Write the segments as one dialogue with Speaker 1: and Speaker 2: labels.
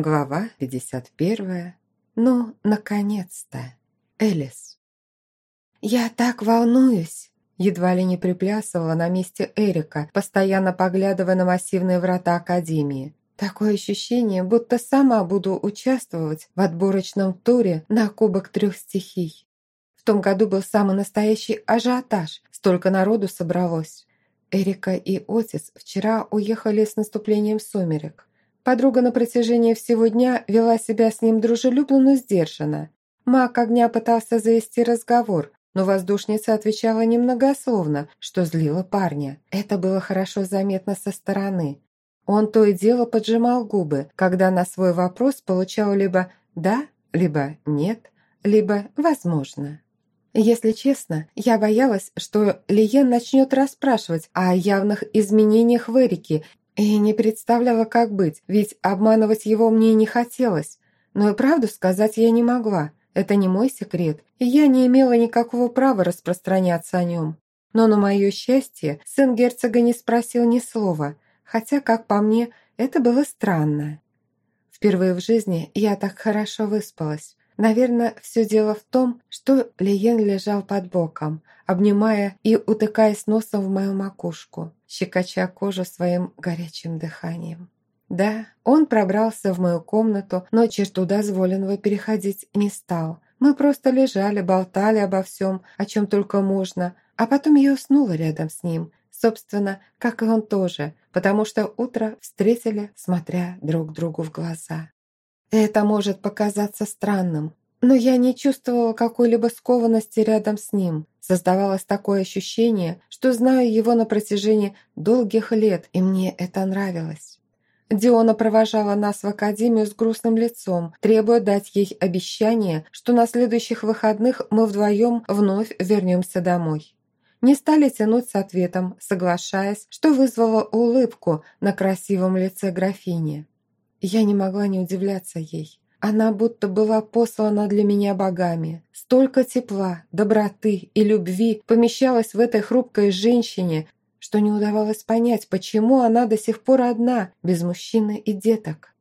Speaker 1: Глава 51. Ну, наконец-то. Элис. «Я так волнуюсь!» Едва ли не приплясывала на месте Эрика, постоянно поглядывая на массивные врата Академии. Такое ощущение, будто сама буду участвовать в отборочном туре на Кубок трех стихий. В том году был самый настоящий ажиотаж, столько народу собралось. Эрика и Отис вчера уехали с наступлением сумерек. Подруга на протяжении всего дня вела себя с ним дружелюбно, но сдержанно. Маг огня пытался завести разговор, но воздушница отвечала немногословно, что злило парня. Это было хорошо заметно со стороны. Он то и дело поджимал губы, когда на свой вопрос получал либо «да», либо «нет», либо «возможно». Если честно, я боялась, что Лиен начнет расспрашивать о явных изменениях в Эрике и не представляла, как быть, ведь обманывать его мне не хотелось. Но и правду сказать я не могла. Это не мой секрет, и я не имела никакого права распространяться о нем. Но на мое счастье, сын герцога не спросил ни слова, хотя, как по мне, это было странно. Впервые в жизни я так хорошо выспалась. Наверное, все дело в том, что Лиен лежал под боком, обнимая и утыкаясь носом в мою макушку, щекоча кожу своим горячим дыханием. Да, он пробрался в мою комнату, но черту дозволенного переходить не стал. Мы просто лежали, болтали обо всем, о чем только можно, а потом я уснула рядом с ним, собственно, как и он тоже, потому что утро встретили, смотря друг другу в глаза. Это может показаться странным, но я не чувствовала какой-либо скованности рядом с ним. Создавалось такое ощущение, что знаю его на протяжении долгих лет, и мне это нравилось. Диона провожала нас в академию с грустным лицом, требуя дать ей обещание, что на следующих выходных мы вдвоем вновь вернемся домой. Не стали тянуть с ответом, соглашаясь, что вызвало улыбку на красивом лице графини. Я не могла не удивляться ей. Она будто была послана для меня богами. Столько тепла, доброты и любви помещалось в этой хрупкой женщине, что не удавалось понять, почему она до сих пор одна, без мужчины и деток.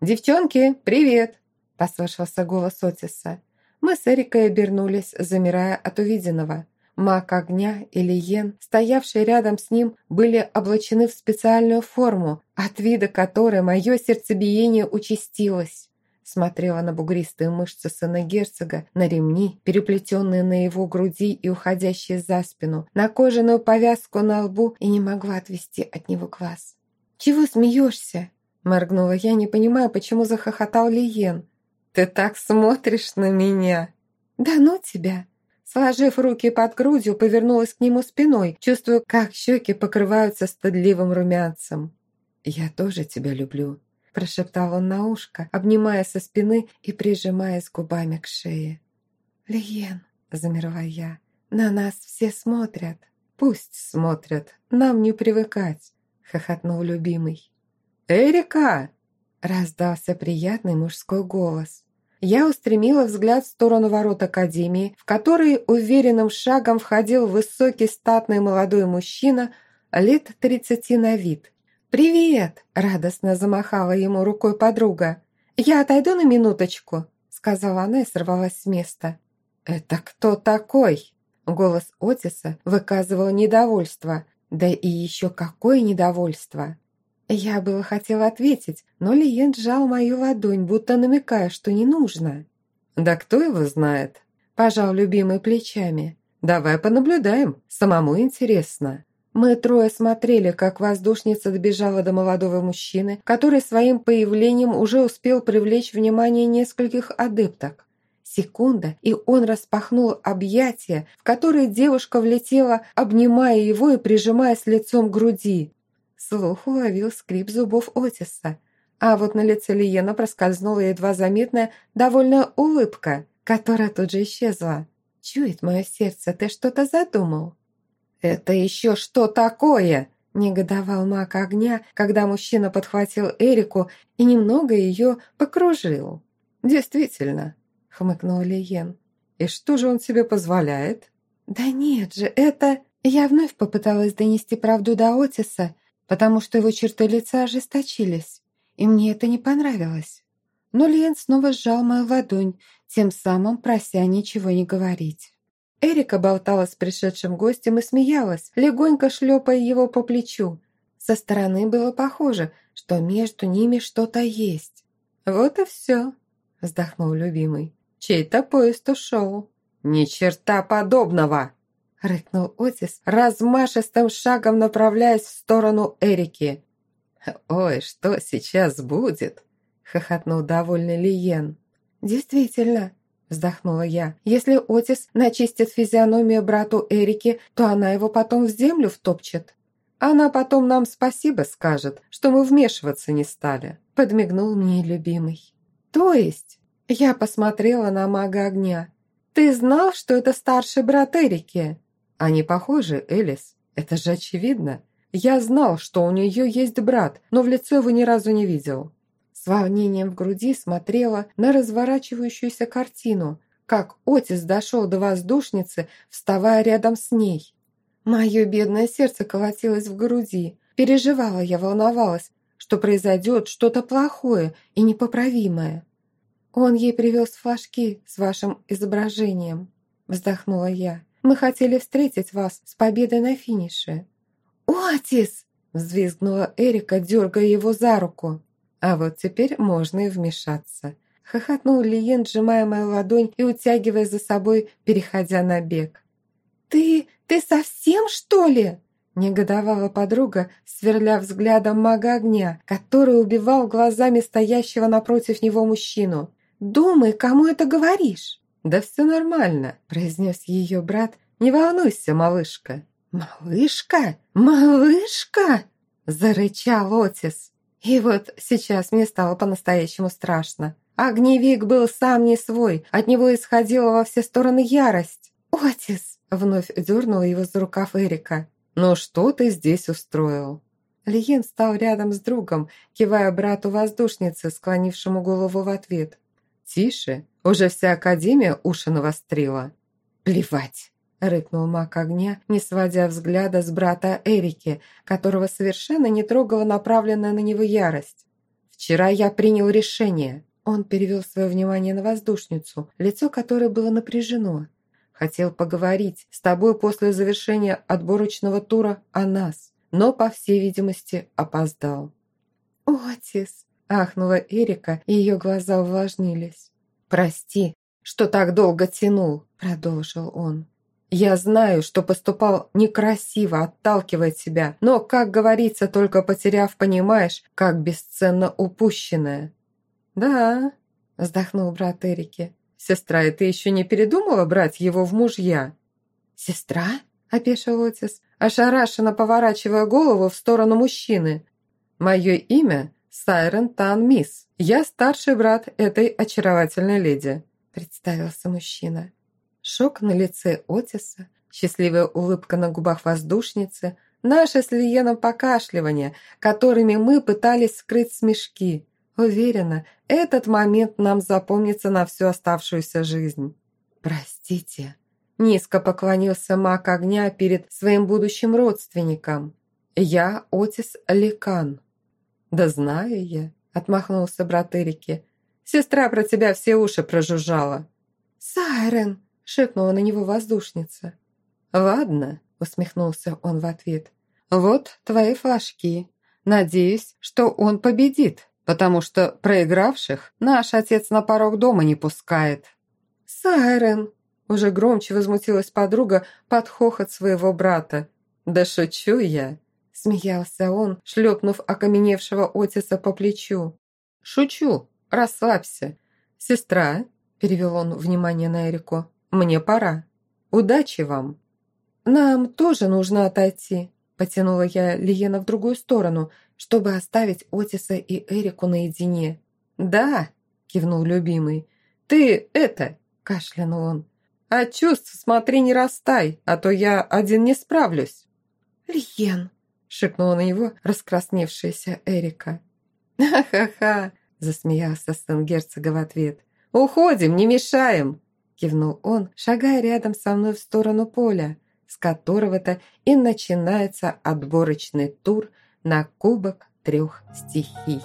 Speaker 1: «Девчонки, привет!» – послышался голос Отиса. Мы с Эрикой обернулись, замирая от увиденного. Маг огня и Лиен, стоявшие рядом с ним, были облачены в специальную форму, от вида которой мое сердцебиение участилось. Смотрела на бугристые мышцы сына герцога, на ремни, переплетенные на его груди и уходящие за спину, на кожаную повязку на лбу и не могла отвести от него глаз. «Чего смеешься?» Моргнула я, не понимая, почему захохотал Лиен. «Ты так смотришь на меня!» «Да ну тебя!» Сложив руки под грудью, повернулась к нему спиной, чувствуя, как щеки покрываются стыдливым румянцем. «Я тоже тебя люблю», – прошептал он на ушко, обнимая со спины и прижимаясь губами к шее. «Лиен», – замерла я, – «на нас все смотрят». «Пусть смотрят, нам не привыкать», – хохотнул любимый. «Эрика!» – раздался приятный мужской голос. Я устремила взгляд в сторону ворот Академии, в который уверенным шагом входил высокий статный молодой мужчина лет тридцати на вид. «Привет!» – радостно замахала ему рукой подруга. «Я отойду на минуточку», – сказала она и сорвалась с места. «Это кто такой?» Голос Отиса выказывал недовольство. Да и еще какое недовольство! Я было хотела ответить, но Лиен сжал мою ладонь, будто намекая, что не нужно. «Да кто его знает?» Пожал любимый плечами. «Давай понаблюдаем, самому интересно». Мы трое смотрели, как воздушница добежала до молодого мужчины, который своим появлением уже успел привлечь внимание нескольких адепток. Секунда, и он распахнул объятия, в которые девушка влетела, обнимая его и прижимаясь лицом к груди. Слух уловил скрип зубов Отиса. А вот на лице Лиена проскользнула едва заметная, довольная улыбка, которая тут же исчезла. «Чует мое сердце, ты что-то задумал?» «Это еще что такое?» Негодовал маг огня, когда мужчина подхватил Эрику и немного ее покружил. «Действительно», — хмыкнул Лиен. «И что же он себе позволяет?» «Да нет же, это...» Я вновь попыталась донести правду до Отиса, потому что его черты лица ожесточились, и мне это не понравилось. но Лиен снова сжал мою ладонь, тем самым прося ничего не говорить. Эрика болтала с пришедшим гостем и смеялась, легонько шлепая его по плечу. Со стороны было похоже, что между ними что-то есть. «Вот и все», – вздохнул любимый. «Чей-то поезд ушел». «Ни черта подобного!» – рыкнул Отис, размашистым шагом направляясь в сторону Эрики. «Ой, что сейчас будет?» – хохотнул довольный Лиен. «Действительно», – вздохнула я, «если Отис начистит физиономию брату Эрике, то она его потом в землю втопчет». Она потом нам спасибо скажет, что мы вмешиваться не стали», – подмигнул мне любимый. «То есть?» – я посмотрела на мага огня. «Ты знал, что это старший брат Эрики?» «Они похожи, Элис. Это же очевидно. Я знал, что у нее есть брат, но в лицо его ни разу не видел». С волнением в груди смотрела на разворачивающуюся картину, как Отис дошел до воздушницы, вставая рядом с ней. Мое бедное сердце колотилось в груди. Переживала я, волновалась, что произойдет что-то плохое и непоправимое. «Он ей привез флажки с вашим изображением», – вздохнула я. «Мы хотели встретить вас с победой на финише». «Отис!» – взвизгнула Эрика, дергая его за руку. «А вот теперь можно и вмешаться», – хохотнул Лиен, сжимая мою ладонь и утягивая за собой, переходя на бег. «Ты... ты совсем, что ли?» Негодовала подруга, сверля взглядом мага огня, который убивал глазами стоящего напротив него мужчину. «Думай, кому это говоришь?» «Да все нормально», – произнес ее брат. «Не волнуйся, малышка». «Малышка? Малышка?» – зарычал Отис. И вот сейчас мне стало по-настоящему страшно. Огневик был сам не свой, от него исходила во все стороны ярость. «Отис, Вновь дернула его за рукав Эрика. «Ну что ты здесь устроил?» Лиен стал рядом с другом, кивая брату воздушницы, склонившему голову в ответ. «Тише, уже вся Академия уши навострила». «Плевать!» – рыкнул маг огня, не сводя взгляда с брата Эрики, которого совершенно не трогала направленная на него ярость. «Вчера я принял решение». Он перевел свое внимание на воздушницу, лицо которой было напряжено. Хотел поговорить с тобой после завершения отборочного тура о нас, но, по всей видимости, опоздал». «Отис!» – ахнула Эрика, и ее глаза увлажнились. «Прости, что так долго тянул», – продолжил он. «Я знаю, что поступал некрасиво, отталкивая тебя, но, как говорится, только потеряв, понимаешь, как бесценно упущенное». «Да», – вздохнул брат Эрики, «Сестра, и ты еще не передумала брать его в мужья?» «Сестра?» – опешил Отис, ошарашенно поворачивая голову в сторону мужчины. «Мое имя – Сайрен Тан Мисс. Я старший брат этой очаровательной леди», – представился мужчина. Шок на лице Отиса, счастливая улыбка на губах воздушницы, наше с Лиеном покашливание, которыми мы пытались скрыть смешки – Уверена, этот момент нам запомнится на всю оставшуюся жизнь. Простите. Низко поклонился маг огня перед своим будущим родственником. Я Отис Ликан. Да знаю я, отмахнулся брат Эрики. Сестра про тебя все уши прожужжала. Сайрен, шикнула на него воздушница. Ладно, усмехнулся он в ответ. Вот твои флажки. Надеюсь, что он победит потому что проигравших наш отец на порог дома не пускает». «Сайрен!» – уже громче возмутилась подруга под хохот своего брата. «Да шучу я!» – смеялся он, шлепнув окаменевшего Отиса по плечу. «Шучу, расслабься. Сестра!» – перевел он внимание на Эрику. «Мне пора. Удачи вам!» «Нам тоже нужно отойти», – потянула я Лиена в другую сторону – чтобы оставить Отиса и Эрику наедине. «Да», – кивнул любимый. «Ты это», – кашлянул он. «А чувств смотри не растай, а то я один не справлюсь». «Лиен», – шепнула на него раскрасневшаяся Эрика. «Ха-ха-ха», – засмеялся сын герцога в ответ. «Уходим, не мешаем», – кивнул он, шагая рядом со мной в сторону поля, с которого-то и начинается отборочный тур – на кубок трех стихий.